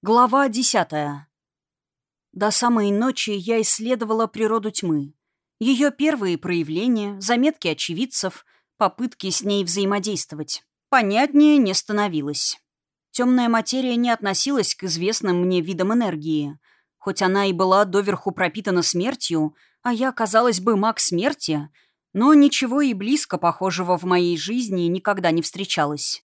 Глава десятая. До самой ночи я исследовала природу тьмы. Ее первые проявления, заметки очевидцев, попытки с ней взаимодействовать. Понятнее не становилось. Темная материя не относилась к известным мне видам энергии. Хоть она и была доверху пропитана смертью, а я, казалось бы, маг смерти, но ничего и близко похожего в моей жизни никогда не встречалось.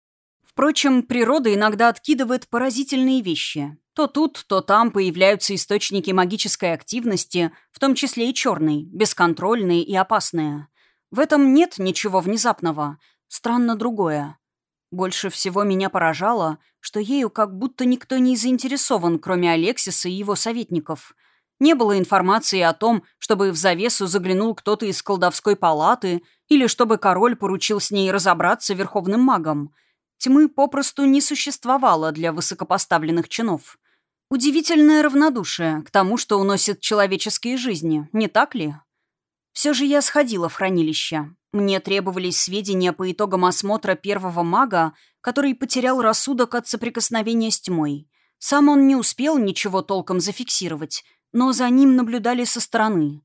Впрочем, природа иногда откидывает поразительные вещи. То тут, то там появляются источники магической активности, в том числе и черные, бесконтрольные и опасные. В этом нет ничего внезапного. Странно другое. Больше всего меня поражало, что ею как будто никто не заинтересован, кроме Алексиса и его советников. Не было информации о том, чтобы в завесу заглянул кто-то из колдовской палаты или чтобы король поручил с ней разобраться верховным магом — Тьмы попросту не существовало для высокопоставленных чинов. Удивительное равнодушие к тому, что уносит человеческие жизни, не так ли? Все же я сходила в хранилище. Мне требовались сведения по итогам осмотра первого мага, который потерял рассудок от соприкосновения с тьмой. Сам он не успел ничего толком зафиксировать, но за ним наблюдали со стороны.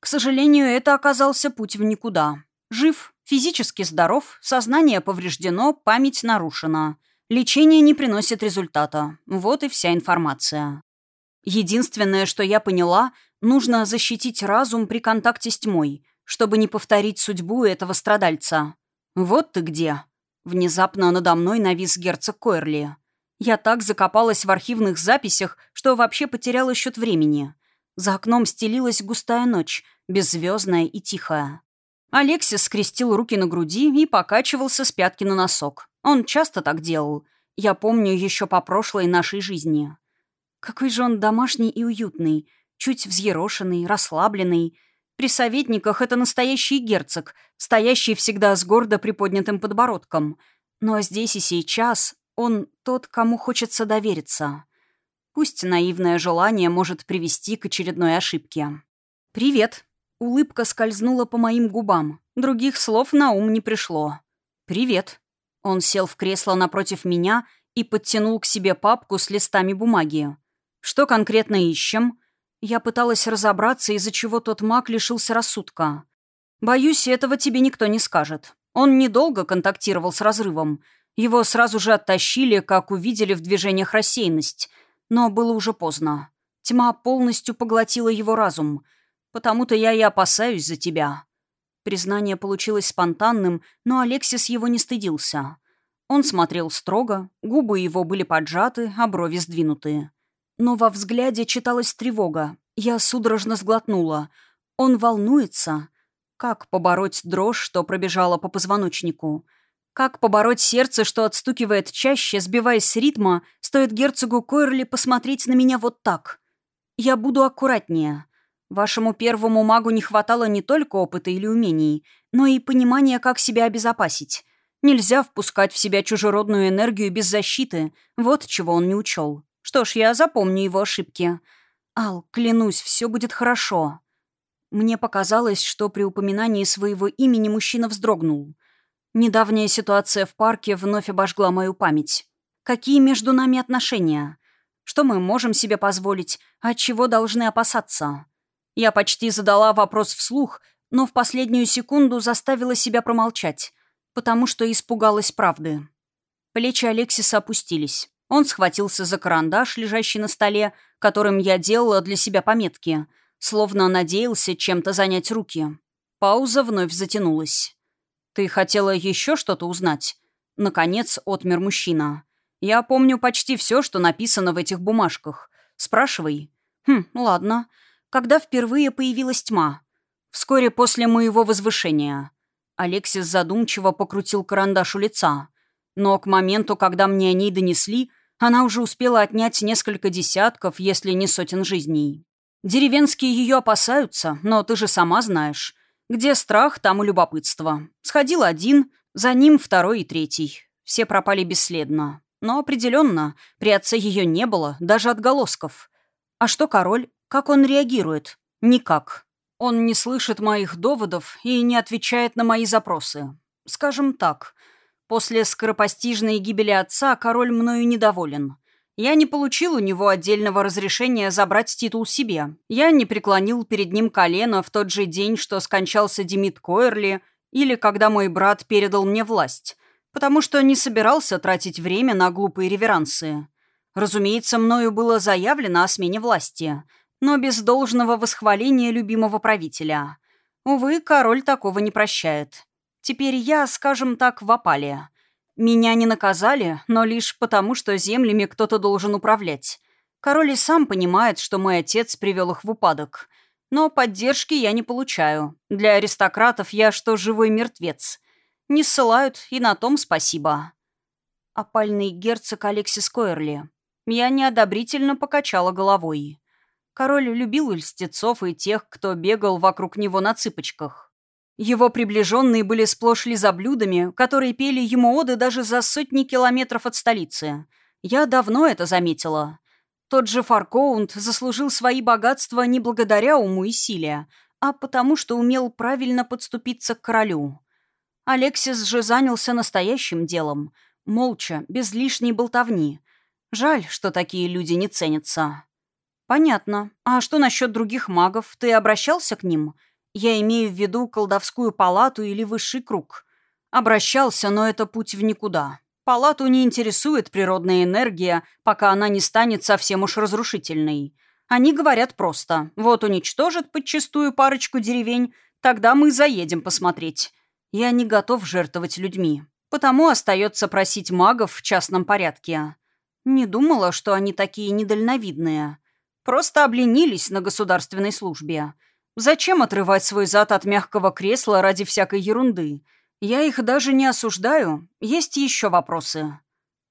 К сожалению, это оказался путь в никуда. Жив, Физически здоров, сознание повреждено, память нарушена. Лечение не приносит результата. Вот и вся информация. Единственное, что я поняла, нужно защитить разум при контакте с тьмой, чтобы не повторить судьбу этого страдальца. «Вот ты где!» Внезапно надо мной навис герцог Койрли. Я так закопалась в архивных записях, что вообще потеряла счет времени. За окном стелилась густая ночь, беззвездная и тихая. Алексис скрестил руки на груди и покачивался с пятки на носок. Он часто так делал. Я помню еще по прошлой нашей жизни. Какой же он домашний и уютный, чуть взъерошенный, расслабленный. При советниках это настоящий герцог, стоящий всегда с гордо приподнятым подбородком. Но здесь и сейчас он тот, кому хочется довериться. Пусть наивное желание может привести к очередной ошибке. «Привет», Улыбка скользнула по моим губам. Других слов на ум не пришло. «Привет». Он сел в кресло напротив меня и подтянул к себе папку с листами бумаги. «Что конкретно ищем?» Я пыталась разобраться, из-за чего тот маг лишился рассудка. «Боюсь, этого тебе никто не скажет. Он недолго контактировал с разрывом. Его сразу же оттащили, как увидели в движениях рассеянность. Но было уже поздно. Тьма полностью поглотила его разум — Потому-то я и опасаюсь за тебя». Признание получилось спонтанным, но Алексис его не стыдился. Он смотрел строго, губы его были поджаты, а брови сдвинуты. Но во взгляде читалась тревога. Я судорожно сглотнула. Он волнуется. Как побороть дрожь, что пробежала по позвоночнику? Как побороть сердце, что отстукивает чаще, сбиваясь с ритма, стоит герцогу Койрли посмотреть на меня вот так? Я буду аккуратнее. Вашему первому магу не хватало не только опыта или умений, но и понимания, как себя обезопасить. Нельзя впускать в себя чужеродную энергию без защиты. Вот чего он не учел. Что ж, я запомню его ошибки. Ал, клянусь, все будет хорошо. Мне показалось, что при упоминании своего имени мужчина вздрогнул. Недавняя ситуация в парке вновь обожгла мою память. Какие между нами отношения? Что мы можем себе позволить, от чего должны опасаться? Я почти задала вопрос вслух, но в последнюю секунду заставила себя промолчать, потому что испугалась правды. Плечи Алексиса опустились. Он схватился за карандаш, лежащий на столе, которым я делала для себя пометки, словно надеялся чем-то занять руки. Пауза вновь затянулась. «Ты хотела еще что-то узнать?» Наконец отмер мужчина. «Я помню почти все, что написано в этих бумажках. Спрашивай». «Хм, ладно когда впервые появилась тьма. Вскоре после моего возвышения. Алексис задумчиво покрутил карандаш у лица. Но к моменту, когда мне о ней донесли, она уже успела отнять несколько десятков, если не сотен жизней. Деревенские ее опасаются, но ты же сама знаешь. Где страх, там и любопытство. Сходил один, за ним второй и третий. Все пропали бесследно. Но определенно, при отце ее не было, даже отголосков. А что король? Как он реагирует? Никак. Он не слышит моих доводов и не отвечает на мои запросы. Скажем так, после скоропостижной гибели отца король мною недоволен. Я не получил у него отдельного разрешения забрать титул себе. Я не преклонил перед ним колено в тот же день, что скончался Демид Койерли, или когда мой брат передал мне власть, потому что не собирался тратить время на глупые реверансы. Разумеется, мною было заявлено о смене власти, но без должного восхваления любимого правителя. Увы, король такого не прощает. Теперь я, скажем так, в опале. Меня не наказали, но лишь потому, что землями кто-то должен управлять. Король и сам понимает, что мой отец привел их в упадок. Но поддержки я не получаю. Для аристократов я что, живой мертвец. Не ссылают, и на том спасибо. Опальный герцог Алексис Койерли. Я неодобрительно покачала головой. Король любил льстецов и тех, кто бегал вокруг него на цыпочках. Его приближенные были сплошь лизоблюдами, которые пели ему оды даже за сотни километров от столицы. Я давно это заметила. Тот же Фаркоунд заслужил свои богатства не благодаря уму и силе, а потому что умел правильно подступиться к королю. Алексис же занялся настоящим делом, молча, без лишней болтовни. Жаль, что такие люди не ценятся. «Понятно. А что насчет других магов? Ты обращался к ним?» Я имею в виду колдовскую палату или высший круг. Обращался, но это путь в никуда. Палату не интересует природная энергия, пока она не станет совсем уж разрушительной. Они говорят просто «вот уничтожат подчистую парочку деревень, тогда мы заедем посмотреть». Я не готов жертвовать людьми, потому остается просить магов в частном порядке. Не думала, что они такие недальновидные. Просто обленились на государственной службе – Зачем отрывать свой зад от мягкого кресла ради всякой ерунды? Я их даже не осуждаю. Есть еще вопросы.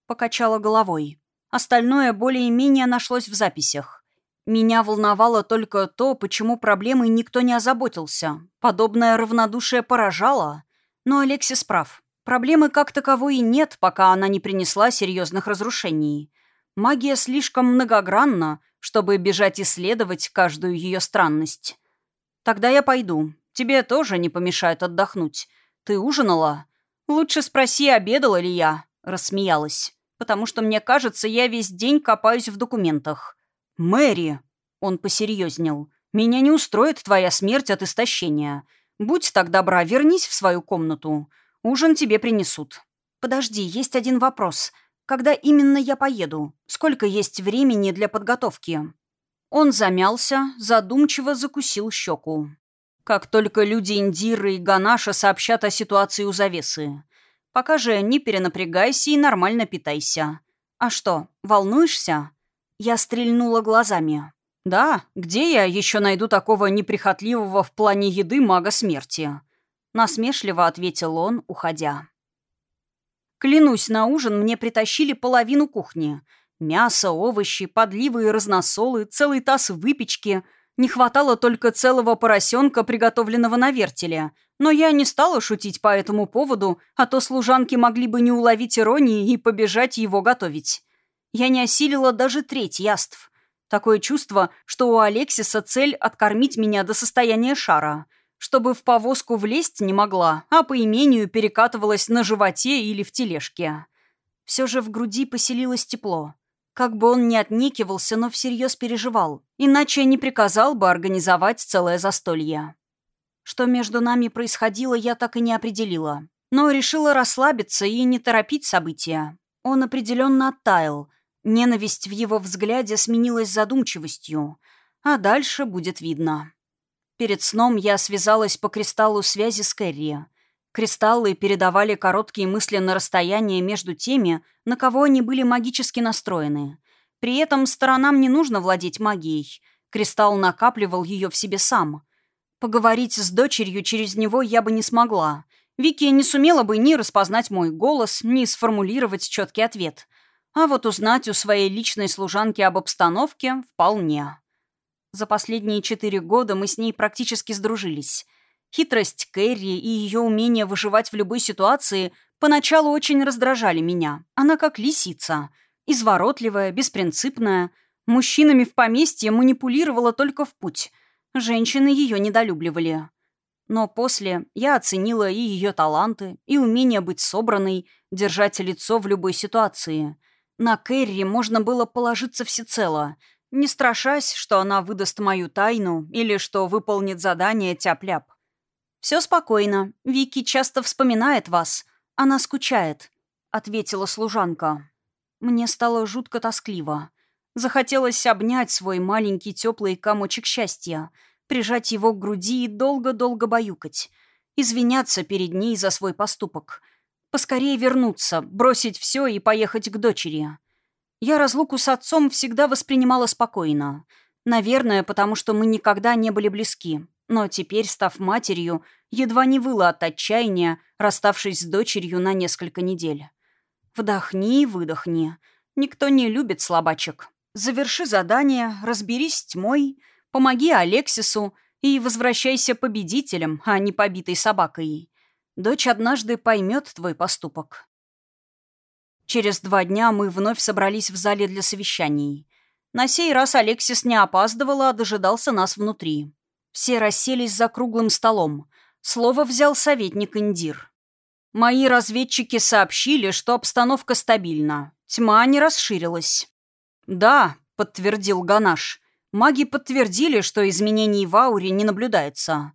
Покачала головой. Остальное более-менее нашлось в записях. Меня волновало только то, почему проблемой никто не озаботился. Подобное равнодушие поражало. Но Алексис прав. Проблемы как таковой и нет, пока она не принесла серьезных разрушений. Магия слишком многогранна, чтобы бежать исследовать каждую ее странность. «Тогда я пойду. Тебе тоже не помешает отдохнуть. Ты ужинала?» «Лучше спроси, обедала ли я», — рассмеялась. «Потому что, мне кажется, я весь день копаюсь в документах». «Мэри!» — он посерьезнел. «Меня не устроит твоя смерть от истощения. Будь так добра, вернись в свою комнату. Ужин тебе принесут». «Подожди, есть один вопрос. Когда именно я поеду? Сколько есть времени для подготовки?» Он замялся, задумчиво закусил щеку. Как только люди Индиры и Ганаша сообщат о ситуации у завесы. Пока же не перенапрягайся и нормально питайся. А что, волнуешься? Я стрельнула глазами. Да, где я еще найду такого неприхотливого в плане еды мага смерти? Насмешливо ответил он, уходя. Клянусь, на ужин мне притащили половину кухни — Мясо, овощи, подливы и разносолы, целый таз выпечки. Не хватало только целого поросенка, приготовленного на вертеле. Но я не стала шутить по этому поводу, а то служанки могли бы не уловить иронии и побежать его готовить. Я не осилила даже треть яств. Такое чувство, что у Алексиса цель откормить меня до состояния шара. Чтобы в повозку влезть не могла, а по имению перекатывалась на животе или в тележке. Все же в груди поселилось тепло. Как бы он ни отникивался, но всерьез переживал. Иначе не приказал бы организовать целое застолье. Что между нами происходило, я так и не определила. Но решила расслабиться и не торопить события. Он определенно оттаял. Ненависть в его взгляде сменилась задумчивостью. А дальше будет видно. Перед сном я связалась по кристаллу связи с Кэрри. Кристаллы передавали короткие мысли на расстояние между теми, на кого они были магически настроены. При этом сторонам не нужно владеть магией. Кристалл накапливал ее в себе сам. Поговорить с дочерью через него я бы не смогла. Вики не сумела бы ни распознать мой голос, ни сформулировать четкий ответ. А вот узнать у своей личной служанки об обстановке вполне. За последние четыре года мы с ней практически сдружились — Хитрость Кэрри и ее умение выживать в любой ситуации поначалу очень раздражали меня. Она как лисица. Изворотливая, беспринципная. Мужчинами в поместье манипулировала только в путь. Женщины ее недолюбливали. Но после я оценила и ее таланты, и умение быть собранной, держать лицо в любой ситуации. На Кэрри можно было положиться всецело, не страшась, что она выдаст мою тайну или что выполнит задание тяп-ляп. «Все спокойно. Вики часто вспоминает вас. Она скучает», — ответила служанка. Мне стало жутко тоскливо. Захотелось обнять свой маленький теплый комочек счастья, прижать его к груди и долго-долго баюкать, извиняться перед ней за свой поступок. Поскорее вернуться, бросить все и поехать к дочери. Я разлуку с отцом всегда воспринимала спокойно. Наверное, потому что мы никогда не были близки. Но теперь, став матерью, едва не выла от отчаяния, расставшись с дочерью на несколько недель. Вдохни и выдохни. Никто не любит слабачек. Заверши задание, разберись с тьмой, помоги Алексису и возвращайся победителем, а не побитой собакой. Дочь однажды поймет твой поступок. Через два дня мы вновь собрались в зале для совещаний. На сей раз Алексис не опаздывал, а дожидался нас внутри. Все расселись за круглым столом. Слово взял советник Индир. «Мои разведчики сообщили, что обстановка стабильна. Тьма не расширилась». «Да», — подтвердил Ганаш. «Маги подтвердили, что изменений в ауре не наблюдается».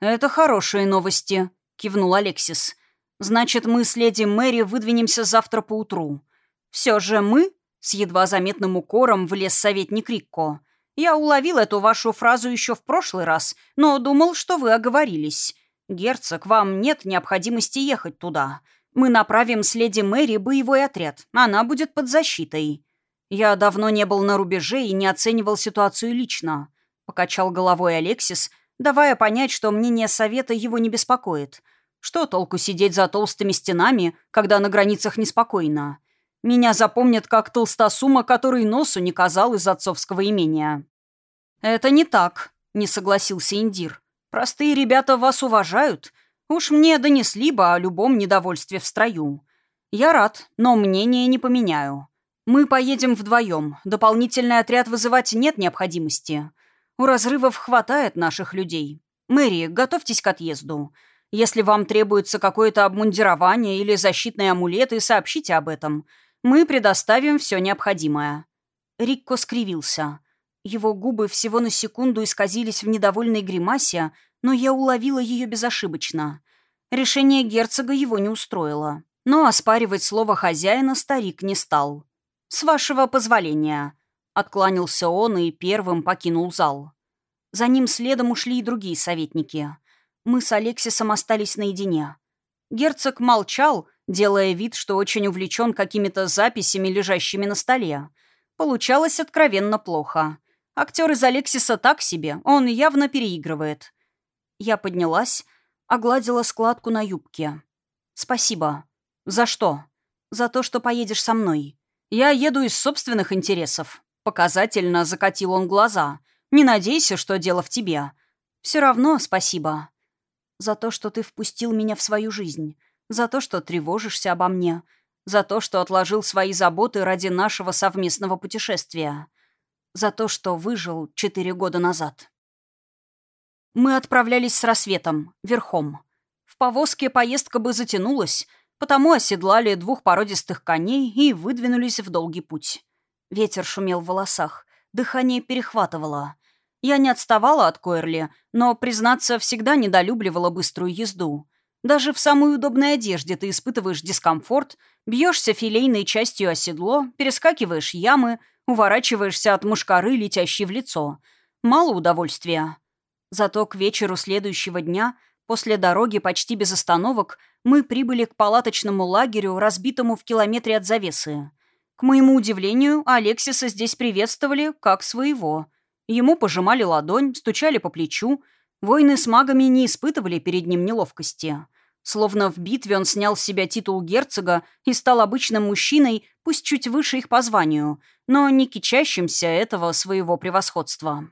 «Это хорошие новости», — кивнул Алексис. «Значит, мы с леди Мэри выдвинемся завтра поутру». «Все же мы?» — с едва заметным укором влез советник Рикко. Я уловил эту вашу фразу еще в прошлый раз, но думал, что вы оговорились. Герцог, вам нет необходимости ехать туда. Мы направим с леди Мэри боевой отряд. Она будет под защитой. Я давно не был на рубеже и не оценивал ситуацию лично. Покачал головой Алексис, давая понять, что мнение совета его не беспокоит. Что толку сидеть за толстыми стенами, когда на границах неспокойно? Меня запомнят как толстосума, который носу не казал из отцовского имения». «Это не так», — не согласился Индир. «Простые ребята вас уважают. Уж мне донесли бы о любом недовольстве в строю. Я рад, но мнение не поменяю. Мы поедем вдвоем. Дополнительный отряд вызывать нет необходимости. У разрывов хватает наших людей. Мэри, готовьтесь к отъезду. Если вам требуется какое-то обмундирование или защитные амулеты, сообщите об этом. Мы предоставим все необходимое». Рикко скривился. Его губы всего на секунду исказились в недовольной гримасе, но я уловила ее безошибочно. Решение герцога его не устроило. Но оспаривать слово хозяина старик не стал. «С вашего позволения», — откланялся он и первым покинул зал. За ним следом ушли и другие советники. Мы с Алексисом остались наедине. Герцог молчал, делая вид, что очень увлечен какими-то записями, лежащими на столе. Получалось откровенно плохо. Актер из Алексиса так себе, он явно переигрывает. Я поднялась, огладила складку на юбке. «Спасибо». «За что?» «За то, что поедешь со мной. Я еду из собственных интересов». Показательно закатил он глаза. «Не надейся, что дело в тебе». «Все равно спасибо». «За то, что ты впустил меня в свою жизнь за то, что тревожишься обо мне, за то, что отложил свои заботы ради нашего совместного путешествия, за то, что выжил четыре года назад. Мы отправлялись с рассветом, верхом. В повозке поездка бы затянулась, потому оседлали двух породистых коней и выдвинулись в долгий путь. Ветер шумел в волосах, дыхание перехватывало. Я не отставала от Койерли, но, признаться, всегда недолюбливала быструю езду. Даже в самой удобной одежде ты испытываешь дискомфорт, бьешься филейной частью о седло, перескакиваешь ямы, уворачиваешься от мушкары, летящей в лицо. Мало удовольствия. Зато к вечеру следующего дня, после дороги почти без остановок, мы прибыли к палаточному лагерю, разбитому в километре от завесы. К моему удивлению, Алексиса здесь приветствовали как своего. Ему пожимали ладонь, стучали по плечу. Воины с магами не испытывали перед ним неловкости. Словно в битве он снял с себя титул герцога и стал обычным мужчиной, пусть чуть выше их по званию, но не кичащимся этого своего превосходства.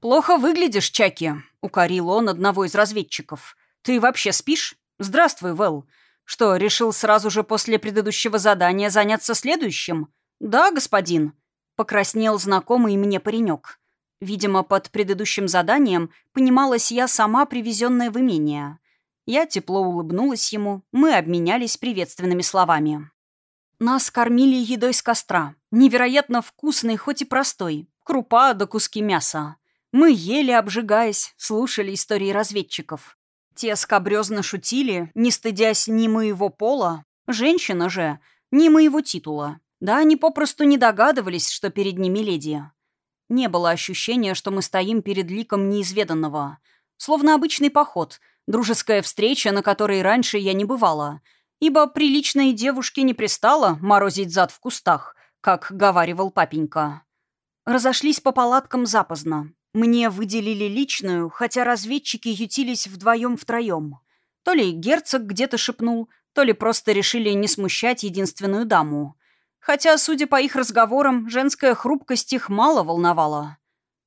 «Плохо выглядишь, Чаки», — укорил он одного из разведчиков. «Ты вообще спишь? Здравствуй, Вэл. Что, решил сразу же после предыдущего задания заняться следующим?» «Да, господин», — покраснел знакомый мне паренек. Видимо, под предыдущим заданием понималась я сама привезенная в имение — я тепло улыбнулась ему, мы обменялись приветственными словами. Нас кормили едой с костра. Невероятно вкусной, хоть и простой. Крупа да куски мяса. Мы ели, обжигаясь, слушали истории разведчиков. Те скобрезно шутили, не стыдясь ни моего пола, женщина же, ни моего титула. Да, они попросту не догадывались, что перед ними леди. Не было ощущения, что мы стоим перед ликом неизведанного. Словно обычный поход, дружеская встреча, на которой раньше я не бывала — ибо приличной девушке не пристало морозить зад в кустах, как говаривал папенька. Разошлись по палаткам запоздно. Мне выделили личную, хотя разведчики ютились вдвоем-втроем. То ли герцог где-то шепнул, то ли просто решили не смущать единственную даму. Хотя, судя по их разговорам, женская хрупкость их мало волновала.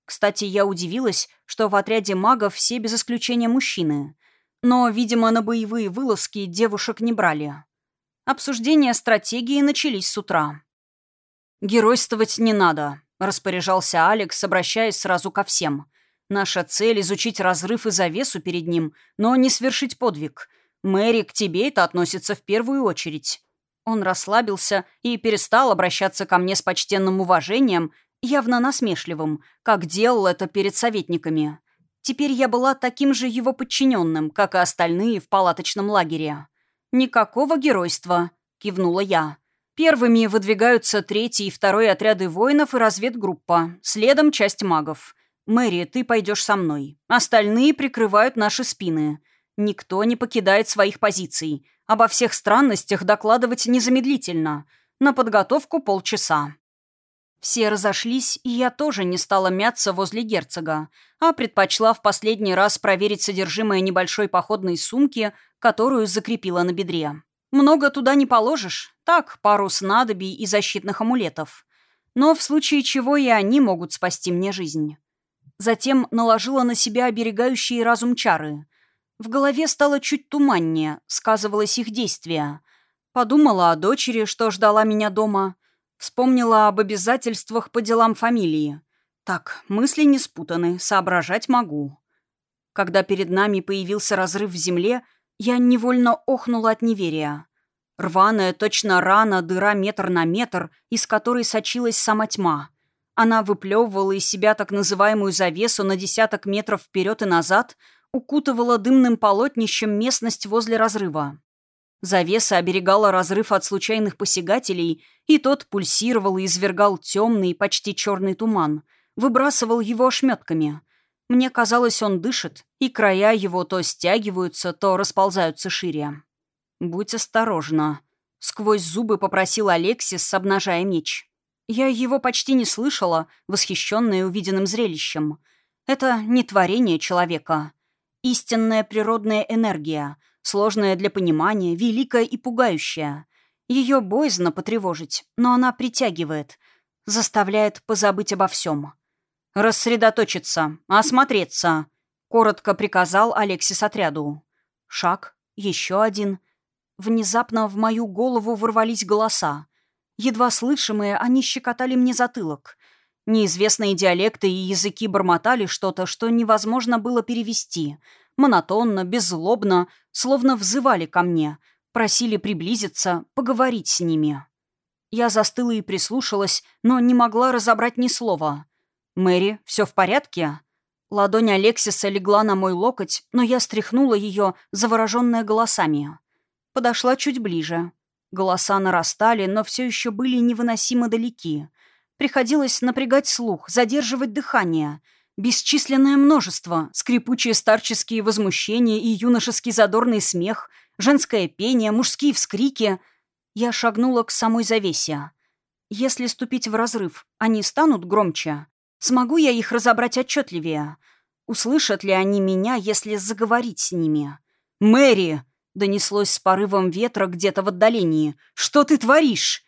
Кстати, я удивилась, что в отряде магов все без исключения мужчины. Но, видимо, на боевые вылазки девушек не брали. Обсуждения стратегии начались с утра. «Геройствовать не надо», — распоряжался Алекс, обращаясь сразу ко всем. «Наша цель — изучить разрыв и завесу перед ним, но не свершить подвиг. Мэри, к тебе это относится в первую очередь». Он расслабился и перестал обращаться ко мне с почтенным уважением, явно насмешливым, как делал это перед советниками. Теперь я была таким же его подчиненным, как и остальные в палаточном лагере. «Никакого геройства», — кивнула я. Первыми выдвигаются третий и второй отряды воинов и разведгруппа, следом часть магов. «Мэри, ты пойдешь со мной. Остальные прикрывают наши спины. Никто не покидает своих позиций. Обо всех странностях докладывать незамедлительно. На подготовку полчаса». Все разошлись, и я тоже не стала мяться возле герцога, а предпочла в последний раз проверить содержимое небольшой походной сумки, которую закрепила на бедре. Много туда не положишь, так, пару снадобий и защитных амулетов. Но в случае чего и они могут спасти мне жизнь. Затем наложила на себя оберегающие разум чары. В голове стало чуть туманнее, сказывалось их действие. Подумала о дочери, что ждала меня дома — Вспомнила об обязательствах по делам фамилии. Так, мысли не спутаны, соображать могу. Когда перед нами появился разрыв в земле, я невольно охнула от неверия. Рваная, точно рана, дыра метр на метр, из которой сочилась сама тьма. Она выплевывала из себя так называемую завесу на десяток метров вперед и назад, укутывала дымным полотнищем местность возле разрыва. Завеса оберегала разрыв от случайных посягателей, и тот пульсировал и извергал темный, почти черный туман, выбрасывал его ошметками. Мне казалось, он дышит, и края его то стягиваются, то расползаются шире. «Будь осторожна», — сквозь зубы попросил Алексис, обнажая меч. Я его почти не слышала, восхищенная увиденным зрелищем. Это не творение человека. Истинная природная энергия — Сложная для понимания, великая и пугающая. Ее боязно потревожить, но она притягивает, заставляет позабыть обо всем. «Рассредоточиться, осмотреться», — коротко приказал Алексис отряду. Шаг, еще один. Внезапно в мою голову ворвались голоса. Едва слышимые, они щекотали мне затылок. Неизвестные диалекты и языки бормотали что-то, что невозможно было перевести — монотонно, беззлобно, словно взывали ко мне, просили приблизиться, поговорить с ними. Я застыла и прислушалась, но не могла разобрать ни слова. «Мэри, все в порядке?» Ладонь Алексиса легла на мой локоть, но я стряхнула ее, завороженная голосами. Подошла чуть ближе. Голоса нарастали, но все еще были невыносимо далеки. Приходилось напрягать слух, задерживать дыхание — Бесчисленное множество, скрипучие старческие возмущения и юношеский задорный смех, женское пение, мужские вскрики. Я шагнула к самой завесе. Если ступить в разрыв, они станут громче. Смогу я их разобрать отчетливее? Услышат ли они меня, если заговорить с ними? «Мэри!» — донеслось с порывом ветра где-то в отдалении. «Что ты творишь?»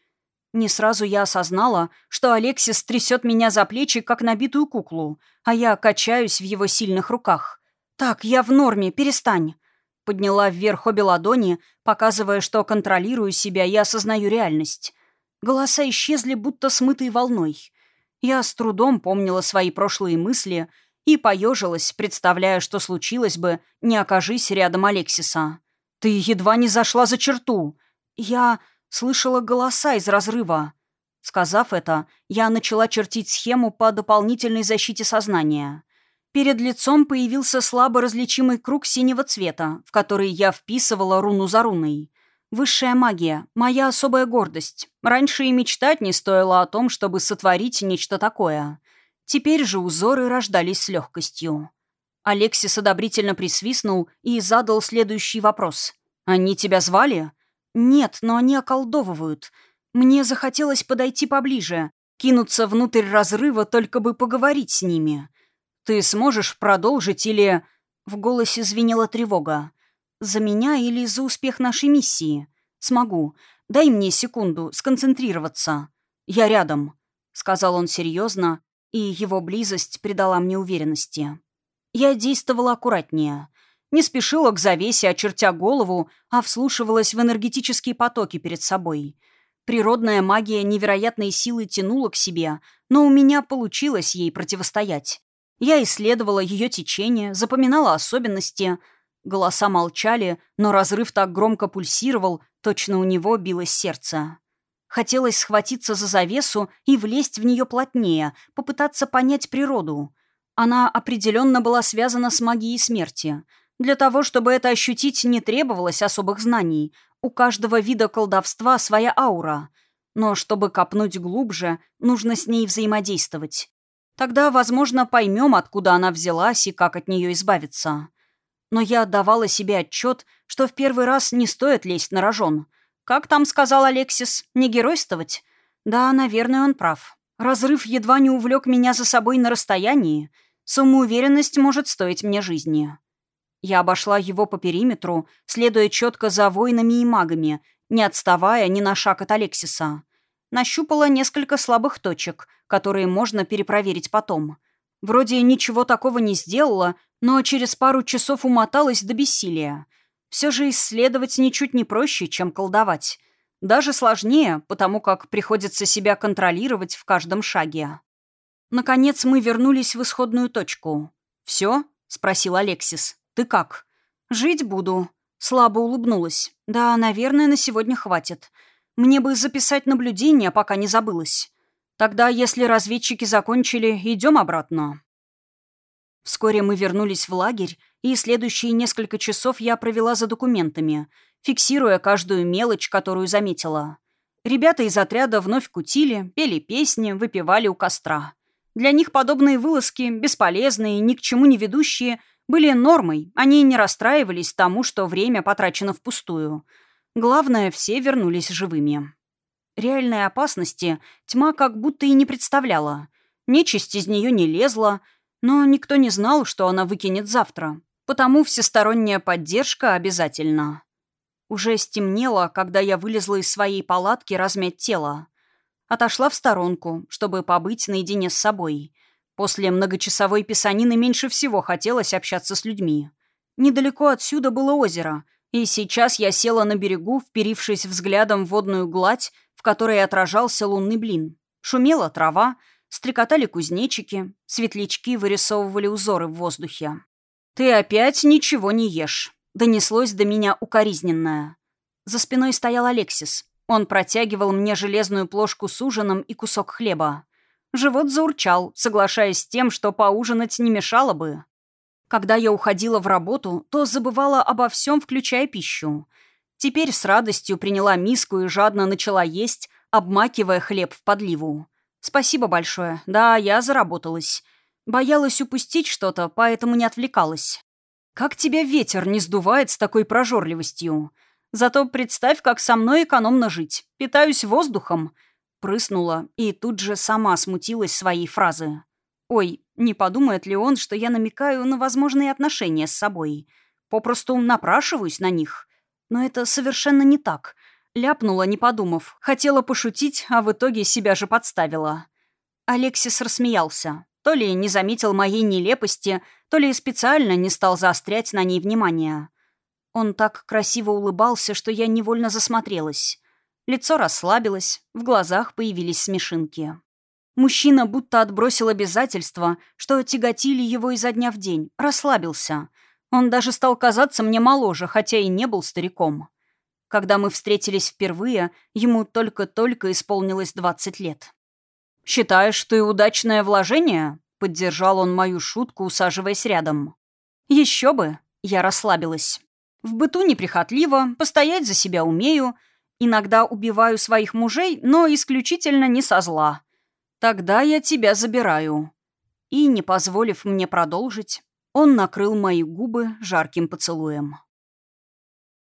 Не сразу я осознала, что Алексис трясет меня за плечи, как набитую куклу, а я качаюсь в его сильных руках. «Так, я в норме, перестань!» Подняла вверх обе ладони, показывая, что контролирую себя и осознаю реальность. Голоса исчезли, будто смытые волной. Я с трудом помнила свои прошлые мысли и поежилась, представляя, что случилось бы, не окажись рядом Алексиса. «Ты едва не зашла за черту!» «Я...» слышала голоса из разрыва. Сказав это, я начала чертить схему по дополнительной защите сознания. Перед лицом появился слабо различимый круг синего цвета, в который я вписывала руну за руной. Высшая магия — моя особая гордость. Раньше и мечтать не стоило о том, чтобы сотворить нечто такое. Теперь же узоры рождались с легкостью. Алексис одобрительно присвистнул и задал следующий вопрос. «Они тебя звали?» «Нет, но они околдовывают. Мне захотелось подойти поближе, кинуться внутрь разрыва, только бы поговорить с ними. Ты сможешь продолжить или...» В голосе звенела тревога. «За меня или за успех нашей миссии?» «Смогу. Дай мне секунду сконцентрироваться. Я рядом», — сказал он серьезно, и его близость придала мне уверенности. Я действовала аккуратнее. Не спешила к завесе, очертя голову, а вслушивалась в энергетические потоки перед собой. Природная магия невероятной силы тянула к себе, но у меня получилось ей противостоять. Я исследовала ее течение, запоминала особенности. Голоса молчали, но разрыв так громко пульсировал, точно у него билось сердце. Хотелось схватиться за завесу и влезть в нее плотнее, попытаться понять природу. Она определенно была связана с магией смерти. Для того, чтобы это ощутить, не требовалось особых знаний. У каждого вида колдовства своя аура. Но чтобы копнуть глубже, нужно с ней взаимодействовать. Тогда, возможно, поймем, откуда она взялась и как от нее избавиться. Но я отдавала себе отчет, что в первый раз не стоит лезть на рожон — «Как там сказал Алексис? Не геройствовать?» «Да, наверное, он прав. Разрыв едва не увлек меня за собой на расстоянии. Самоуверенность может стоить мне жизни». Я обошла его по периметру, следуя четко за воинами и магами, не отставая ни на шаг от Алексиса. Нащупала несколько слабых точек, которые можно перепроверить потом. Вроде ничего такого не сделала, но через пару часов умоталась до бессилия — все же исследовать ничуть не проще, чем колдовать. Даже сложнее, потому как приходится себя контролировать в каждом шаге. Наконец мы вернулись в исходную точку. «Все?» — спросил Алексис. «Ты как?» «Жить буду». Слабо улыбнулась. «Да, наверное, на сегодня хватит. Мне бы записать наблюдение, пока не забылось. Тогда, если разведчики закончили, идем обратно». Вскоре мы вернулись в лагерь, и следующие несколько часов я провела за документами, фиксируя каждую мелочь, которую заметила. Ребята из отряда вновь кутили, пели песни, выпивали у костра. Для них подобные вылазки, бесполезные, ни к чему не ведущие, были нормой, они не расстраивались тому, что время потрачено впустую. Главное, все вернулись живыми. Реальной опасности тьма как будто и не представляла. Нечисть из нее не лезла, но никто не знал, что она выкинет завтра. Потому всесторонняя поддержка обязательна. Уже стемнело, когда я вылезла из своей палатки размять тело. Отошла в сторонку, чтобы побыть наедине с собой. После многочасовой писанины меньше всего хотелось общаться с людьми. Недалеко отсюда было озеро, и сейчас я села на берегу, вперившись взглядом в водную гладь, в которой отражался лунный блин. Шумела трава, Стрекотали кузнечики, светлячки вырисовывали узоры в воздухе. «Ты опять ничего не ешь», — донеслось до меня укоризненное. За спиной стоял Алексис. Он протягивал мне железную плошку с ужином и кусок хлеба. Живот заурчал, соглашаясь с тем, что поужинать не мешало бы. Когда я уходила в работу, то забывала обо всем, включая пищу. Теперь с радостью приняла миску и жадно начала есть, обмакивая хлеб в подливу. «Спасибо большое. Да, я заработалась. Боялась упустить что-то, поэтому не отвлекалась. Как тебя ветер не сдувает с такой прожорливостью? Зато представь, как со мной экономно жить. Питаюсь воздухом». Прыснула и тут же сама смутилась своей фразы. «Ой, не подумает ли он, что я намекаю на возможные отношения с собой? Попросту напрашиваюсь на них. Но это совершенно не так. Ляпнула, не подумав. Хотела пошутить, а в итоге себя же подставила. Алексис рассмеялся. То ли не заметил моей нелепости, то ли специально не стал заострять на ней внимание. Он так красиво улыбался, что я невольно засмотрелась. Лицо расслабилось, в глазах появились смешинки. Мужчина будто отбросил обязательства, что тяготили его изо дня в день, расслабился. Он даже стал казаться мне моложе, хотя и не был стариком. Когда мы встретились впервые, ему только-только исполнилось 20 лет. «Считаешь, ты удачное вложение?» — поддержал он мою шутку, усаживаясь рядом. «Еще бы!» — я расслабилась. «В быту неприхотливо, постоять за себя умею, иногда убиваю своих мужей, но исключительно не со зла. Тогда я тебя забираю». И, не позволив мне продолжить, он накрыл мои губы жарким поцелуем.